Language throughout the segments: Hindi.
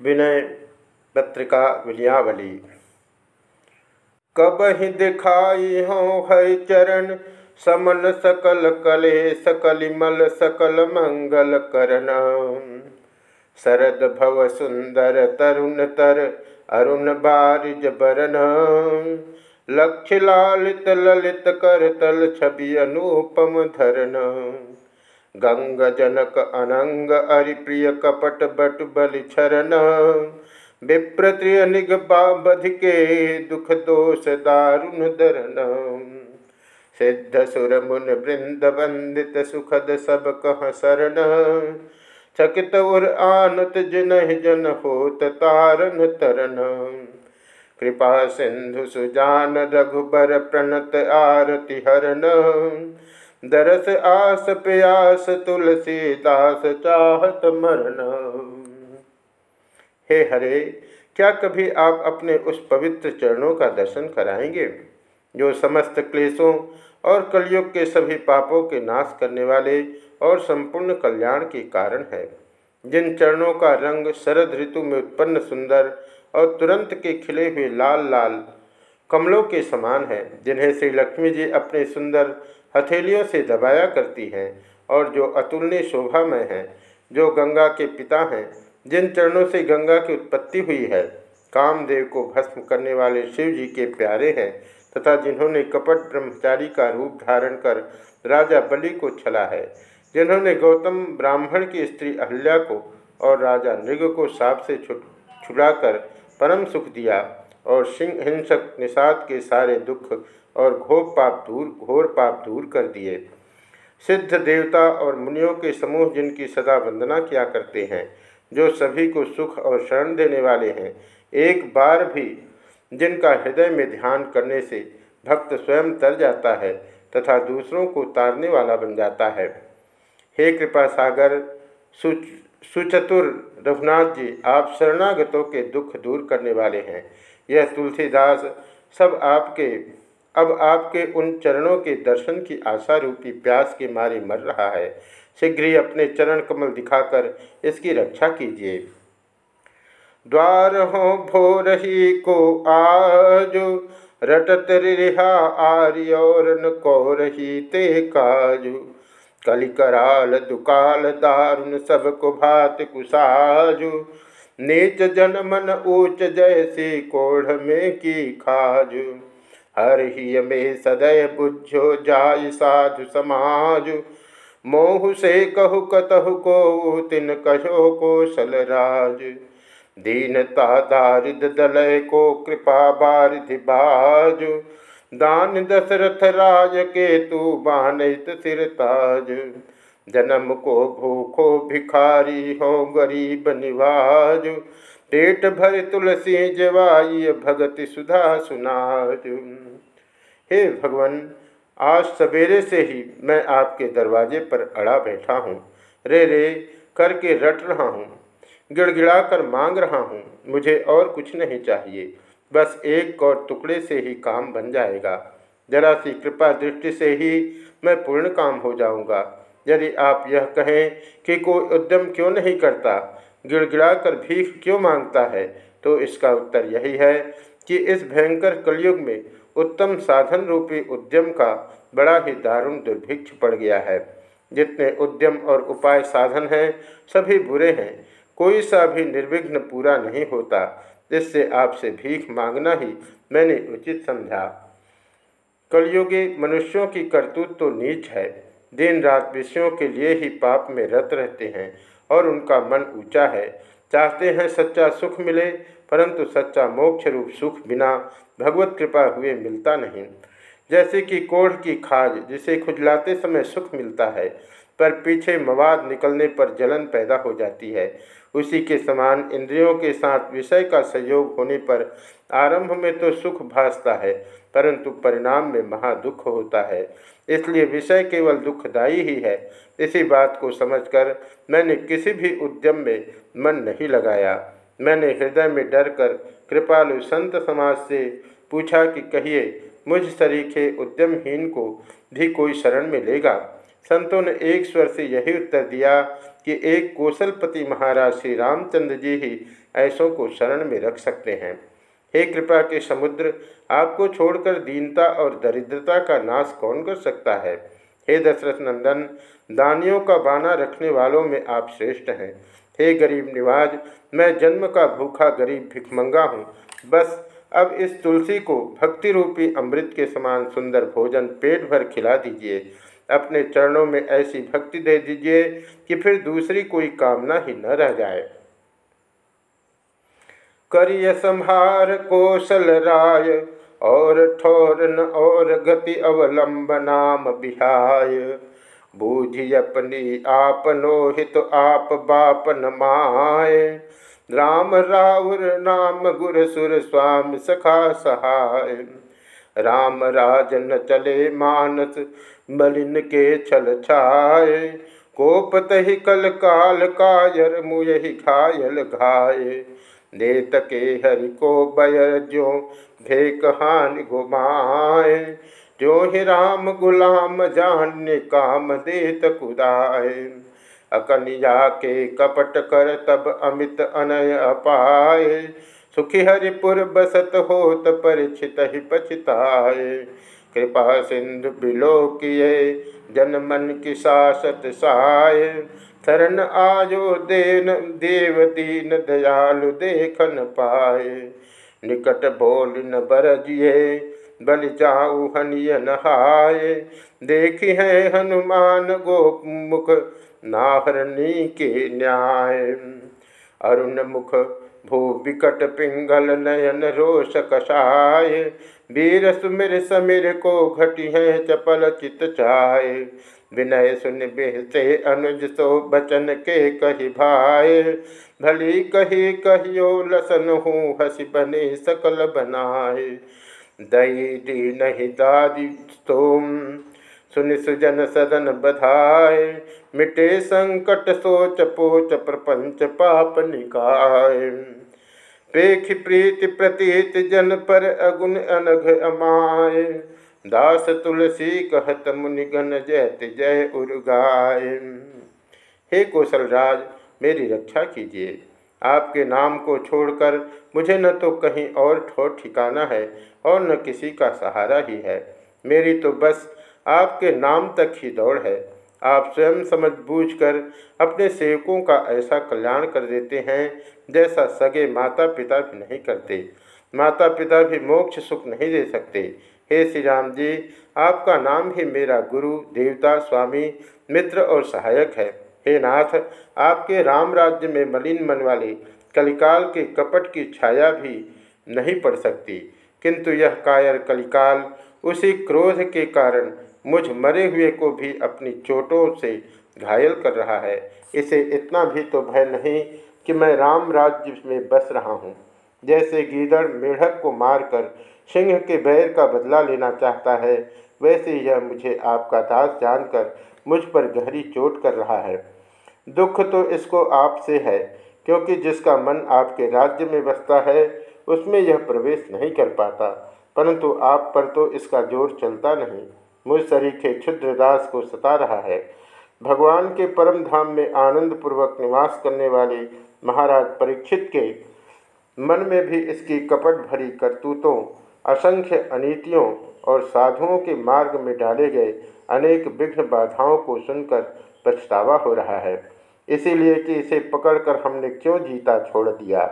विनय पत्रिका विनयावली कब ही दिखाई हो हरि चरण समन सकल कले सकलिमल सकल मंगल करण। शरद भव सुंदर तरुण तर, अरुण बारिज बरन। लक्ष्य लालित ललित कर तल छवि अनुपम धरन। गंग जनक अनंग अरिप्रिय कपट बट बलि छरण विप्रत्रिय निगबाबध के दुख दोष दारुण दरन। सिद्ध सुर मुन वृंद वंदित सुखद सब कह शरण। चकित उर आनत जन जन होत तारन तरन कृपा सिंधु सुजान रघुबर प्रणत आरति हरण। दरस आस प्यास तुलसीदास चाहत मरण। हे हरे, क्या कभी आप अपने उस पवित्र चरणों का दर्शन कराएँगे, जो समस्त क्लेशों और कलयुग के सभी पापों के नाश करने वाले और संपूर्ण कल्याण के कारण है? जिन चरणों का रंग शरद ऋतु में उत्पन्न सुंदर और तुरंत के खिले हुए लाल लाल कमलों के समान है, जिन्हें श्री लक्ष्मी जी अपने सुंदर हथेलियों से दबाया करती हैं और जो अतुलनीय शोभामय हैं, जो गंगा के पिता हैं, जिन चरणों से गंगा की उत्पत्ति हुई है, कामदेव को भस्म करने वाले शिव जी के प्यारे हैं तथा जिन्होंने कपट ब्रह्मचारी का रूप धारण कर राजा बलि को छला है, जिन्होंने गौतम ब्राह्मण की स्त्री अहल्या को और राजा नृग को साप से छुड़ाकर परम सुख दिया और सिंह, हिंसक, निषाद के सारे दुख और घोर पाप दूर, घोर पाप दूर कर दिए। सिद्ध देवता और मुनियों के समूह जिनकी सदा वंदना किया करते हैं, जो सभी को सुख और शरण देने वाले हैं, एक बार भी जिनका हृदय में ध्यान करने से भक्त स्वयं तर जाता है तथा दूसरों को तारने वाला बन जाता है। हे कृपा सागर, सुच, सुचतुर रघुनाथ जी, आप शरणागतों के दुख दूर करने वाले हैं। यह तुलसीदास सब आपके अब आपके उन चरणों के दर्शन की आशा रूपी प्यास के मारे मर रहा है। शीघ्र ही अपने चरण कमल दिखाकर इसकी रक्षा कीजिए। द्वार हो भोर ही को आज रटत रिहा आर्य और को रही ते काजु। कलिकराल दुकाल दारुण सबको भात कुसाजु। नीच जन मन ऊंच जैसी कोढ़ में की खाजु। हर ही में सदय बुझो जाय साधु समाज। मोह से कहु कतहु को, तिन कहो कौशल राज। दीनता दारिद दलय को, कृपा बारिधि बाज। दान दशरथ राज के, तू बानित सिर ताज। जन्म को, भूखो भिखारी हो, गरीब निवाज। पेट भर तुलसी जवाई, भगति सुधा सुनाज हे भगवान, आज सवेरे से ही मैं आपके दरवाजे पर अड़ा बैठा हूँ। रे रे, करके रट रहा हूँ। गिड़गिड़ा कर मांग रहा हूँ, मुझे और कुछ नहीं चाहिए। बस एक और टुकड़े से ही काम बन जाएगा। जरा सी कृपा दृष्टि से ही मैं पूर्ण काम हो जाऊँगा। यदि आप यह कहें कि कोई उद्यम क्यों नहीं करता गिड़गिड़ाकर भीख क्यों माँगता है? तो इसका उत्तर यही है कि इस भयंकर कलयुग में उत्तम साधन रूपी उद्यम का बड़ा ही दारुण दुर्भिक्ष पड़ गया है। जितने उद्यम और उपाय साधन हैं, सभी बुरे हैं। कोई सा भी निर्विघ्न पूरा नहीं होता। इससे आपसे भीख मांगना ही मैंने उचित समझा। कलयुगी मनुष्यों की करतूत तो नीच है। दिन रात विषयों के लिए ही पाप में रत रहते हैं। और उनका मन ऊँचा है। चाहते हैं सच्चा सुख मिले, परंतु सच्चा मोक्ष रूप सुख बिना भगवत कृपा हुए मिलता नहीं। जैसे कि कोढ़ की खाज जिसे खुजलाते समय सुख मिलता है, पर पीछे मवाद निकलने पर जलन पैदा हो जाती है। उसी के समान इंद्रियों के साथ विषय का सहयोग होने पर आरंभ में तो सुख भासता है परंतु परिणाम में महादुख होता है। इसलिए विषय केवल दुखदायी ही है। इसी बात को समझकर मैंने किसी भी उद्यम में मन नहीं लगाया। मैंने हृदय में डर कर कृपालु संत समाज से पूछा कि कहिए, मुझ सरीखे उद्यमहीन को भी कोई शरण में लेगा संतों ने एक स्वर से यही उत्तर दिया कि एक कौशलपति महाराज श्री रामचंद्र जी ही ऐसों को शरण में रख सकते हैं। हे कृपा के समुद्र, आपको छोड़कर दीनता और दरिद्रता का नाश कौन कर सकता है? हे दशरथ नंदन, दानियों का बाना रखने वालों में आप श्रेष्ठ हैं। हे गरीब निवाज, मैं जन्म का भूखा गरीब भिखमंगा हूँ। बस, अब इस तुलसी को भक्ति रूपी अमृत के समान सुंदर भोजन पेट भर खिला दीजिए। अपने चरणों में ऐसी भक्ति दे दीजिए कि फिर दूसरी कोई कामना ही न रह जाए। करिय संहार कौशल राय, और ठोरन और गति अवलंब नाम बिहाय। बूझी अपनी आपनो हित आप बापन माय। राम राउर नाम गुर सुर स्वामी सखा सहाय। राम राजन चले मानस मलिन के छल छाए कोपत ही कल काल कायर मुयहि घायल घाये। देत के हरि को बयर जो भे कहान घुमाए जो ही राम गुलाम जान्य काम देत कुदाए। अकनिया के कपट कर तब अमित अनय अपाए, सुखी हरिपुर बसत होत परिचित ही पछताए। कृपा सिंधु बिलो किए जन मन की सासत साय। शरण आयो देन देव दीन दयालु देखन पाए। निकट बोल न बरजिए बल जाऊ हनिय नहाय देखी है हनुमान गोप मुख, नाहरनी के न्याय। अरुण मुख भू विकट पिंगल नयन रोष कषाय वीर सुमिर समिर को घटी है चपल चित चाय। विनय सुन बेहते अनुज सो बचन के कही भाई भली कही कहियो लसन हूँ हसी बने सकल बनाए दई दी नहीं दादी तुम। सुन सुजन सदन बधाए, मिटे संकट सोच पोच प्रपंच पाप निकाय। पेख प्रीति प्रतीत जन पर अगुन अनघ अमाय। दास तुलसी कहत मुनिगन जयत जय उर्गाय। हे कौशलराज मेरी रक्षा कीजिए। आपके नाम को छोड़कर मुझे न तो कहीं और ठोर ठिकाना है और न किसी का सहारा ही है। मेरी तो बस आपके नाम तक ही दौड़ है। आप स्वयं समझ बूझ कर अपने सेवकों का ऐसा कल्याण कर देते हैं, जैसा सगे माता पिता भी नहीं करते। माता पिता भी मोक्ष सुख नहीं दे सकते। हे श्री राम जी, आपका नाम ही मेरा गुरु, देवता, स्वामी, मित्र और सहायक है। हे नाथ, आपके राम राज्य में मलिन मन वाले कलिकाल के कपट की छाया भी नहीं पड़ सकती। किंतु यह कायर कलिकाल, उसी क्रोध के कारण मुझ मरे हुए को भी अपनी चोटों से घायल कर रहा है। इसे इतना भी तो भय नहीं कि मैं राम राज्य में बस रहा हूँ। जैसे गीदड़ मेढक को मारकर सिंह के बैर का बदला लेना चाहता है, वैसे यह मुझे आपका दास जानकर मुझ पर गहरी चोट कर रहा है। दुख तो इसको आपसे है, क्योंकि जिसका मन आपके राज्य में बसता है, उसमें यह प्रवेश नहीं कर पाता, परंतु आप पर तो इसका ज़ोर चलता नहीं। मुझ सरीखे क्षुद्र दास को सता रहा है। भगवान के परम धाम में आनंद पूर्वक निवास करने वाले महाराज परीक्षित के मन में भी इसकी कपट भरी करतूतों, असंख्य अनीतियों और साधुओं के मार्ग में डाले गए अनेक विघ्न बाधाओं को सुनकर पछतावा हो रहा है। इसीलिए कि इसे पकड़कर हमने क्यों जीता छोड़ दिया?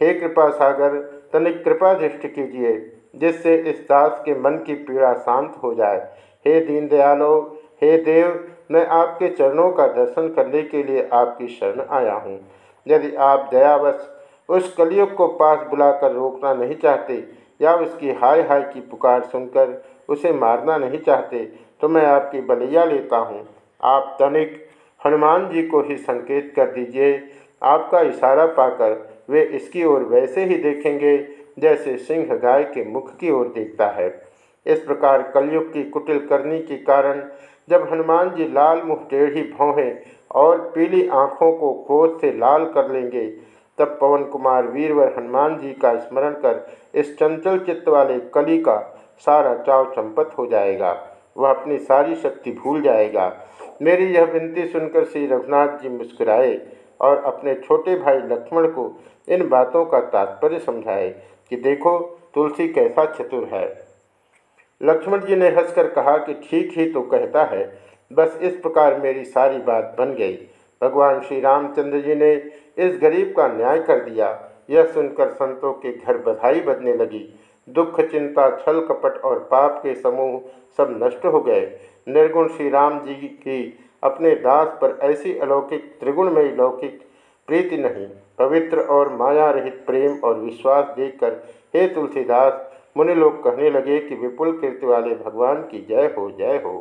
हे कृपा सागर तनिक कृपा दृष्टि कीजिए। जिससे इस दास के मन की पीड़ा शांत हो जाए। हे दीनदयालो, हे देव, मैं आपके चरणों का दर्शन करने के लिए आपकी शरण आया हूँ। यदि आप दयावश उस कलयुग को पास बुलाकर रोकना नहीं चाहते या उसकी हाय हाय की पुकार सुनकर उसे मारना नहीं चाहते तो मैं आपकी बलैया लेता हूँ। आप तनिक हनुमान जी को ही संकेत कर दीजिए। आपका इशारा पाकर वे इसकी ओर वैसे ही देखेंगे जैसे सिंह गाय के मुख की ओर देखता है। इस प्रकार कलयुग की कुटिल करनी के कारण जब हनुमान जी लाल मुख टेढ़ी भौहें और पीली आँखों को क्रोध से लाल कर लेंगे, तब पवन कुमार वीरवर हनुमान जी का स्मरण कर इस चंचल चित्त वाले कली का सारा चाव चंपत हो जाएगा। वह अपनी सारी शक्ति भूल जाएगा। मेरी यह विनती सुनकर श्री रघुनाथ जी मुस्कुराए और अपने छोटे भाई लक्ष्मण को इन बातों का तात्पर्य समझाए। कि देखो, तुलसी कैसा चतुर है। लक्ष्मण जी ने हंसकर कहा कि ठीक ही तो कहता है, बस इस प्रकार मेरी सारी बात बन गई। भगवान श्री रामचंद्र जी ने इस गरीब का न्याय कर दिया। यह सुनकर संतों के घर बधाई बजने लगी। दुख, चिंता, छल, कपट और पाप के समूह सब नष्ट हो गए। निर्गुण श्री राम जी की अपने दास पर ऐसी अलौकिक, त्रिगुणमयी लौकिक प्रीति नहीं, पवित्र और माया रहित प्रेम और विश्वास देखकर हे तुलसीदास मुनि लोग कहने लगे कि विपुल कीर्ति वाले भगवान की जय हो जय हो।